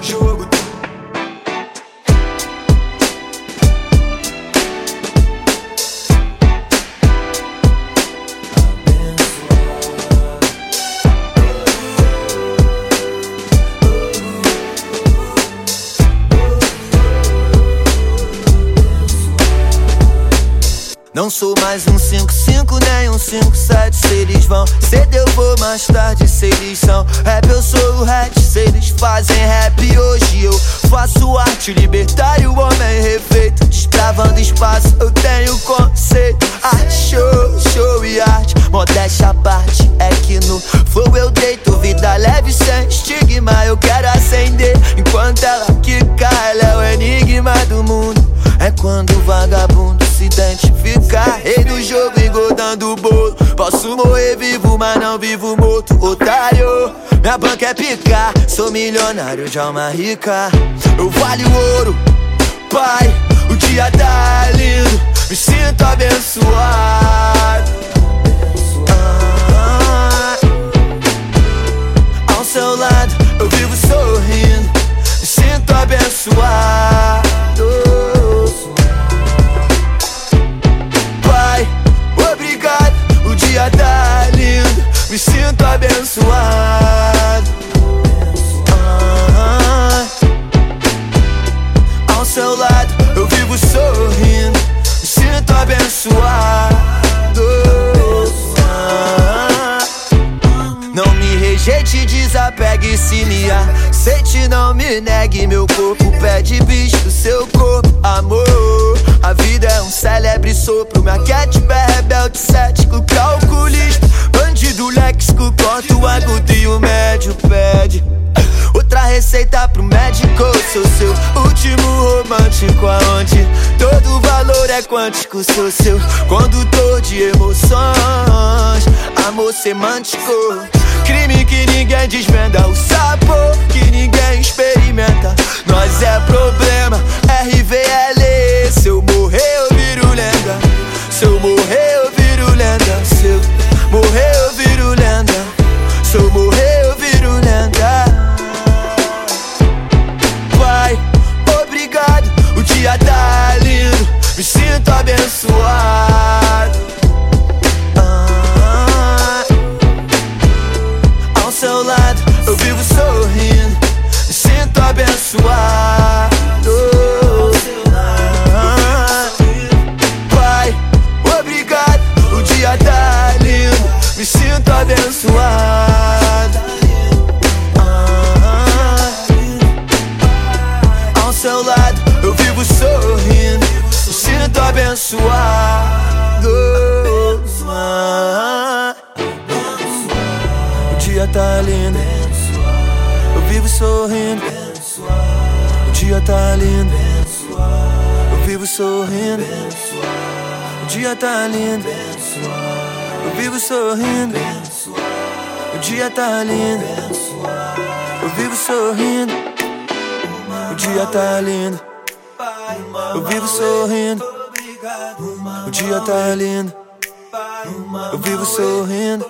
Je Não sou mais um 5-5 nem um 5-7 Se eles vão ceder eu vou mais tarde. Se eles são rap eu sou o rap. Se eles fazem rap hoje eu faço arte. Libertário, homem refeito. Destravando espaço eu tenho conceito. Arte, show, show e arte. Modéstia à parte é que no flow eu deito. Vida leve sem estigma eu quero acender. Enquanto ela Posso morrer vivo, mas não vivo morto, otário. Minha banca é picar, sou milionário de alma rica. Eu valho ouro, pai. O dia tá lindo, me sinto abençoado. Me rejeite, desapegue, se me aceite, não me negue. Meu corpo pede bicho, seu corpo, amor. A vida é um célebre sopro, minha cat é rebelde, cético, calculista Bandido léxico, corta o agudo e o médio pede Outra receita pro médico, sou seu último romântico Aonde todo valor é quântico, sou seu condutor de emoções Amor semântico ninguém desvenda, o sabor que ninguém experimenta. Nós é problema, RVL. Se eu morrer, eu viro lenda. Se eu morrer, eu viro lenda. Se eu morrer, eu viro lenda. Se eu morrer, eu viro lenda. Pai, obrigado, o dia tá lindo. Me sinto abençoado. Me sinto abençoado. Ao seu lado eu vivo sorrindo, me sinto abençoado. dia tá lindo. Eu vivo sorrindo. O dia tá lindo. Eu vivo sorrindo. O dia tá lindo. Vivo sorrindo. O dia tá lindo. Eu vivo sorrindo. O dia tá lindo. Eu vivo sorrindo. O dia tá lindo. Eu vivo sorrindo.